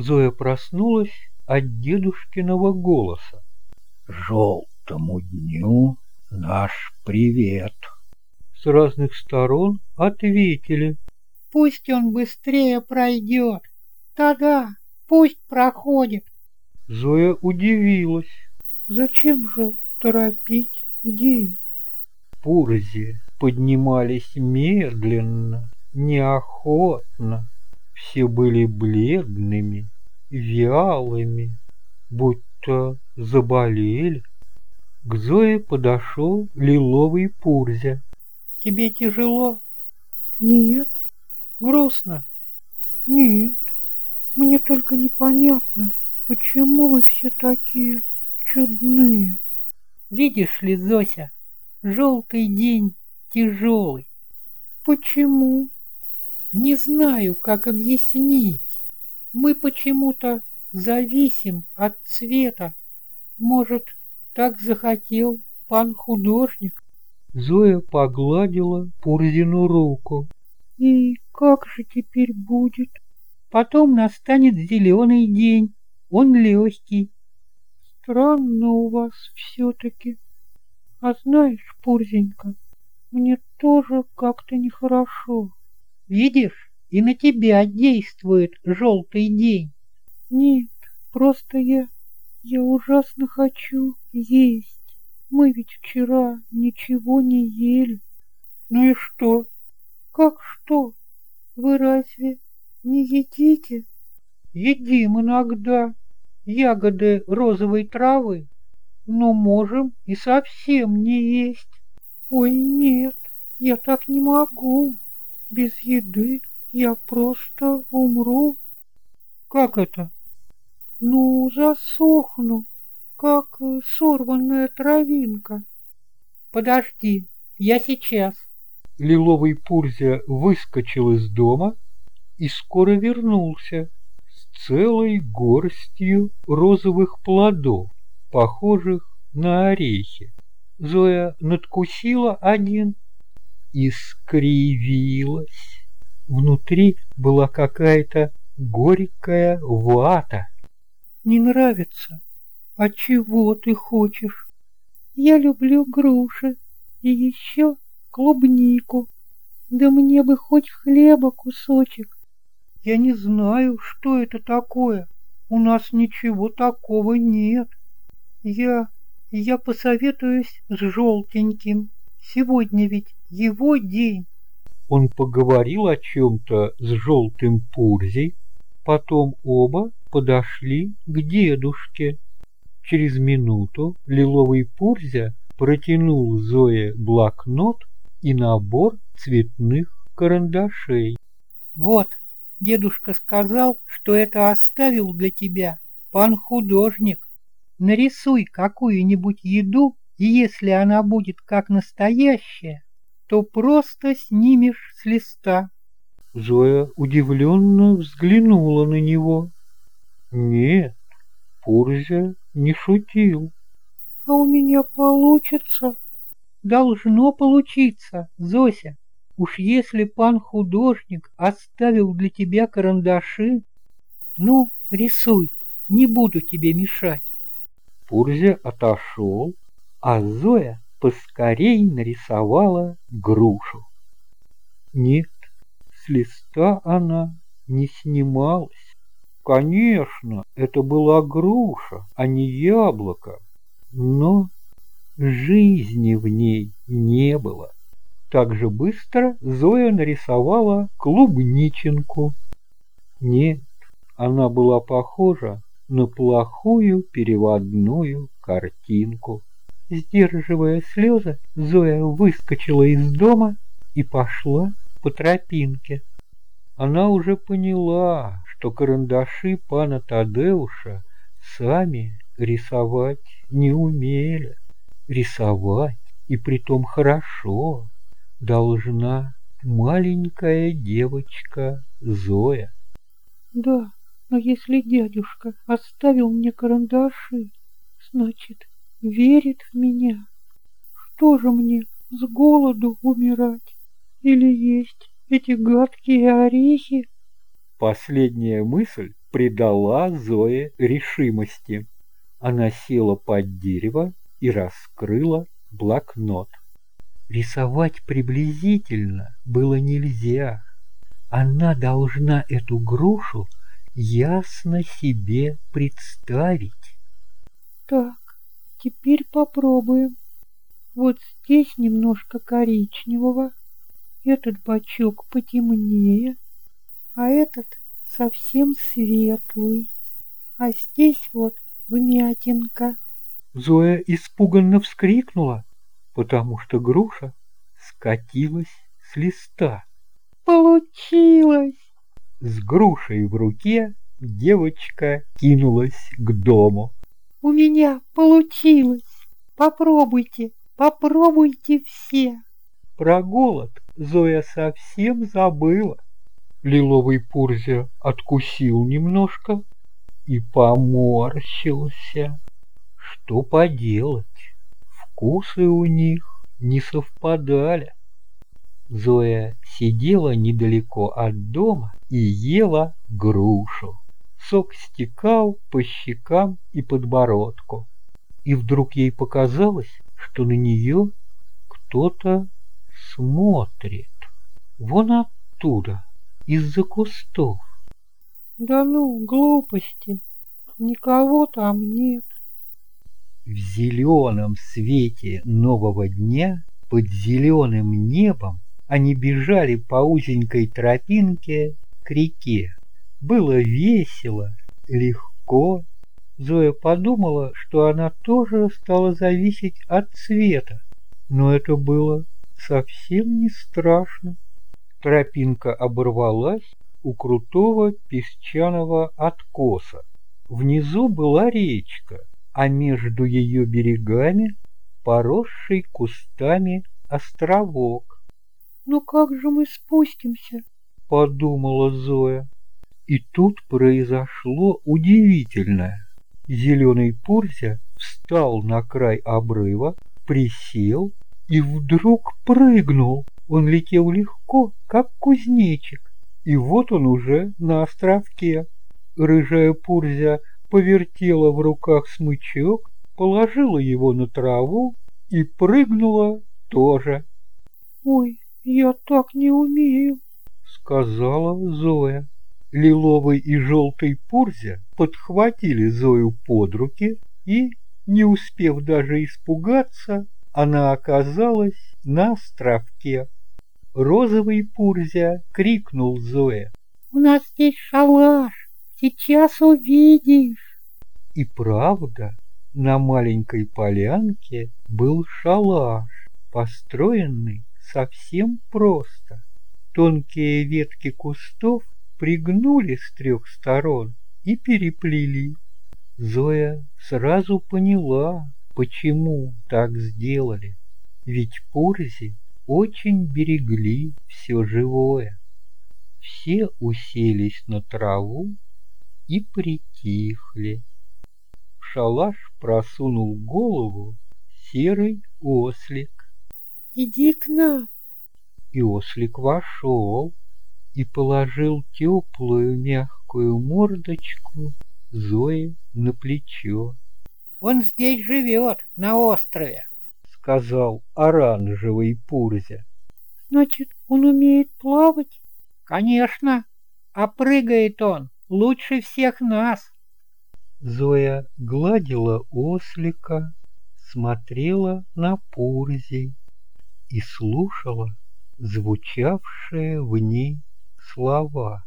Зоя проснулась от дедушкиного голоса. «Желтому дню наш привет!» С разных сторон ответили. «Пусть он быстрее пройдет! Да-да, пусть проходит!» Зоя удивилась. «Зачем же торопить день?» Пурзи поднимались медленно, неохотно. Все были бледными, вялыми, будто заболели. К Зое подошел лиловый Пурзя. «Тебе тяжело?» «Нет». «Грустно?» «Нет. Мне только непонятно, почему вы все такие чудные?» «Видишь ли, Зося, желтый день тяжелый». «Почему?» Не знаю, как объяснить. Мы почему-то зависим от цвета. Может, так захотел пан художник? Зоя погладила Пурзину руку. И как же теперь будет? Потом настанет зеленый день. Он легкий. Странно у вас все-таки. А знаешь, Пурзенька, мне тоже как-то нехорошо. Видишь, и на тебя действует желтый день. Нет, просто я... я ужасно хочу есть. Мы ведь вчера ничего не ели. Ну и что? Как что? Вы разве не едите? Едим иногда ягоды розовой травы, но можем и совсем не есть. Ой, нет, я так не могу. Без еды я просто умру. Как это? Ну, засохну, как сорванная травинка. Подожди, я сейчас. Лиловый Пурзя выскочил из дома и скоро вернулся с целой горстью розовых плодов, похожих на орехи. Зоя надкусила один и скривилась. Внутри была какая-то горькая вата. Не нравится? А чего ты хочешь? Я люблю груши и еще клубнику. Да мне бы хоть хлеба кусочек. Я не знаю, что это такое. У нас ничего такого нет. Я... я посоветуюсь с желтеньким. Сегодня ведь его день. Он поговорил о чем-то с желтым Пурзей, потом оба подошли к дедушке. Через минуту лиловый Пурзя протянул Зое блокнот и набор цветных карандашей. «Вот, дедушка сказал, что это оставил для тебя пан художник. Нарисуй какую-нибудь еду, и если она будет как настоящая, то просто снимешь с листа. Зоя удивленно взглянула на него. Нет, Пурзя не шутил. А у меня получится. Должно получиться, Зося. Уж если пан художник оставил для тебя карандаши, ну, рисуй, не буду тебе мешать. Пурзя отошел, а Зоя поскорей нарисовала грушу. Нет, с листа она не снималась. Конечно, это была груша, а не яблоко, но жизни в ней не было. Так же быстро Зоя нарисовала клубниченку. Нет, она была похожа на плохую переводную картинку. Сдерживая слезы, Зоя выскочила из дома и пошла по тропинке. Она уже поняла, что карандаши пана Тадеуша сами рисовать не умели. Рисовать, и притом хорошо, должна маленькая девочка Зоя. Да, но если дядюшка оставил мне карандаши, значит, верит в меня. Что же мне, с голоду умирать? Или есть эти гадкие орехи? Последняя мысль придала Зое решимости. Она села под дерево и раскрыла блокнот. Рисовать приблизительно было нельзя. Она должна эту грушу ясно себе представить. Так, теперь попробуем. Вот здесь немножко коричневого, этот бачок потемнее, а этот совсем светлый, а здесь вот вмятинка. Зоя испуганно вскрикнула, потому что груша скатилась с листа. Получилось! С грушей в руке девочка кинулась к дому. У меня получилось! Попробуйте, попробуйте все! Про голод Зоя совсем забыла. Лиловый Пурзя откусил немножко и поморщился. Что поделать, вкусы у них не совпадали. Зоя сидела недалеко от дома и ела грушу. Сок стекал по щекам и подбородку. И вдруг ей показалось, что на нее кто-то смотрит. Вон оттуда, из-за кустов. Да ну, глупости. Никого там нет. В зеленом свете нового дня под зеленым небом они бежали по узенькой тропинке к реке. Было весело, легко. Зоя подумала, что она тоже стала зависеть от цвета, но это было совсем не страшно. Тропинка оборвалась у крутого песчаного откоса. Внизу была речка, а между ее берегами поросший кустами островок. «Ну как же мы спустимся?» — подумала Зоя. И тут произошло удивительное. Зеленый Пурзя встал на край обрыва, присел и вдруг прыгнул. Он летел легко, как кузнечик, и вот он уже на островке. Рыжая Пурзя повертела в руках смычок, положила его на траву и прыгнула тоже. «Ой, я так не умею», — сказала Зоя. Лиловый и желтый Пурзя подхватили Зою под руки и, не успев даже испугаться, она оказалась на островке. Розовый Пурзя крикнул Зое. «У нас здесь шалаш, сейчас увидишь!» И правда, на маленькой полянке был шалаш, построенный совсем просто. Тонкие ветки кустов пригнули с трех сторон и переплели. Зоя сразу поняла, почему так сделали. Ведь Пурзи очень берегли все живое. Все уселись на траву и притихли. В шалаш просунул голову серый ослик. «Иди к нам!» И ослик вошел и положил теплую мягкую мордочку Зои на плечо. Он здесь живет, на острове, — сказал оранжевый Пурзя. Значит, он умеет плавать? Конечно, а прыгает он лучше всех нас. Зоя гладила ослика, смотрела на Пурзи и слушала звучавшие в ней слова.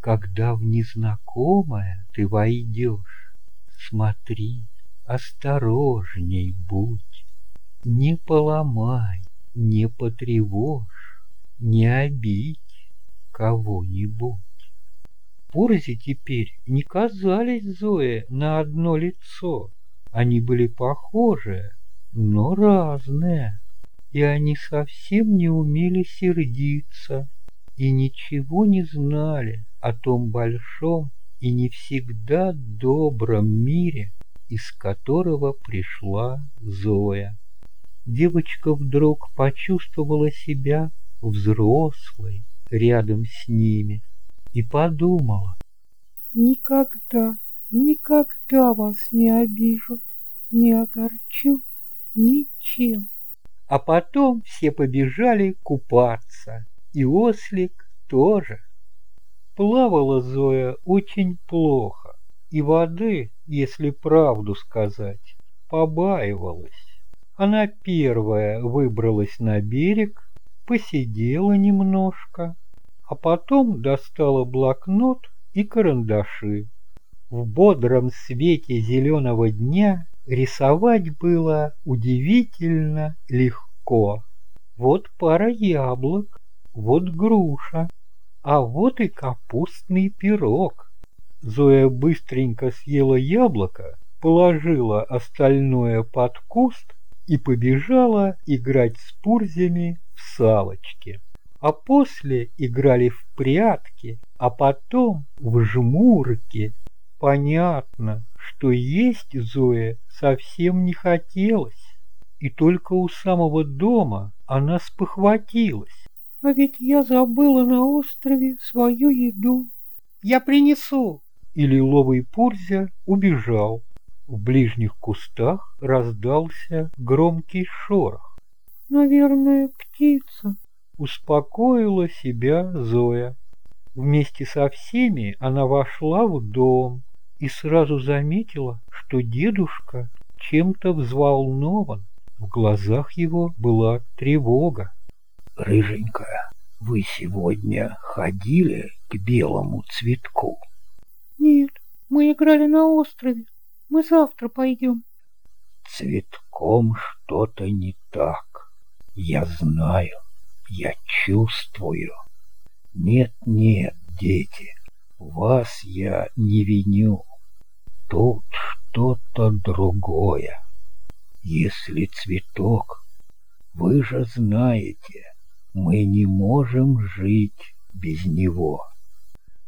Когда в незнакомое ты войдешь, смотри, осторожней будь, Не поломай, не потревожь, не обидь кого-нибудь. Пурзи теперь не казались Зое на одно лицо. Они были похожи, но разные, и они совсем не умели сердиться и ничего не знали о том большом и не всегда добром мире, из которого пришла Зоя. Девочка вдруг почувствовала себя взрослой рядом с ними и подумала, Никогда, никогда вас не обижу, не огорчу ничем. А потом все побежали купаться, и ослик тоже. Плавала Зоя очень плохо, и воды, если правду сказать, побаивалась. Она первая выбралась на берег, посидела немножко, а потом достала блокнот и карандаши. В бодром свете зеленого дня рисовать было удивительно легко. Вот пара яблок, вот груша, а вот и капустный пирог. Зоя быстренько съела яблоко, положила остальное под куст и побежала играть с пурзями в салочки. А после играли в прятки, а потом в жмурки. Понятно, что есть Зое совсем не хотелось. И только у самого дома она спохватилась. А ведь я забыла на острове свою еду. Я принесу. И лиловый Пурзя убежал. В ближних кустах раздался громкий шорох. Наверное, птица. Успокоила себя Зоя. Вместе со всеми она вошла в дом и сразу заметила, что дедушка чем-то взволнован. В глазах его была тревога. Рыженькая, вы сегодня ходили к белому цветку? Нет, мы играли на острове. Мы завтра пойдем. Цветком что-то не так. Я знаю, я чувствую. Нет-нет, дети, вас я не виню. Тут что-то другое. Если цветок, вы же знаете, мы не можем жить без него.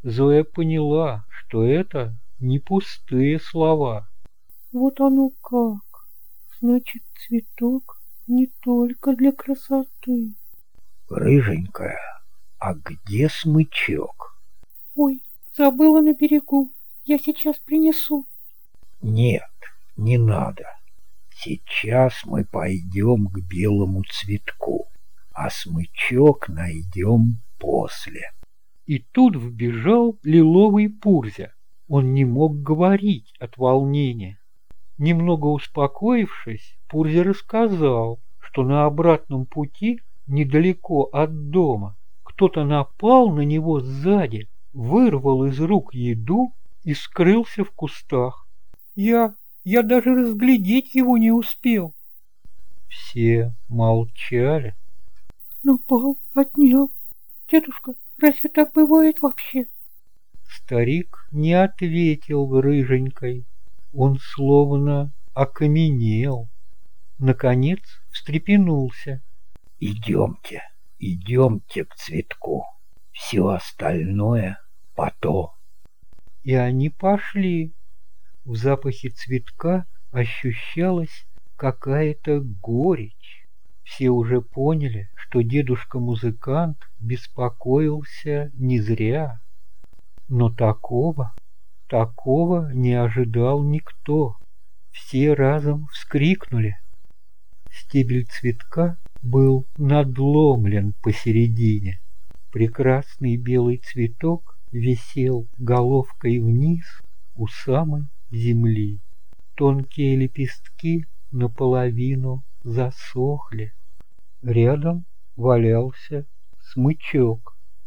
Зоя поняла, что это не пустые слова. Вот оно как. Значит, цветок не только для красоты. Рыженькая, а где смычок? Ой, забыла на берегу. Я сейчас принесу. Нет, не надо. Сейчас мы пойдем к белому цветку а смычок найдем после. И тут вбежал лиловый Пурзя. Он не мог говорить от волнения. Немного успокоившись, Пурзя рассказал, что на обратном пути, недалеко от дома, кто-то напал на него сзади, вырвал из рук еду и скрылся в кустах. Я... я даже разглядеть его не успел. Все молчали. Напал, отнял. Дедушка, разве так бывает вообще? Старик не ответил рыженькой. Он словно окаменел. Наконец встрепенулся. Идемте, идемте к цветку. Все остальное потом. И они пошли. В запахе цветка ощущалась какая-то горечь. Все уже поняли, что дедушка-музыкант беспокоился не зря. Но такого, такого не ожидал никто. Все разом вскрикнули. Стебель цветка был надломлен посередине. Прекрасный белый цветок висел головкой вниз у самой земли. Тонкие лепестки наполовину засохли. Рядом валялся смычок.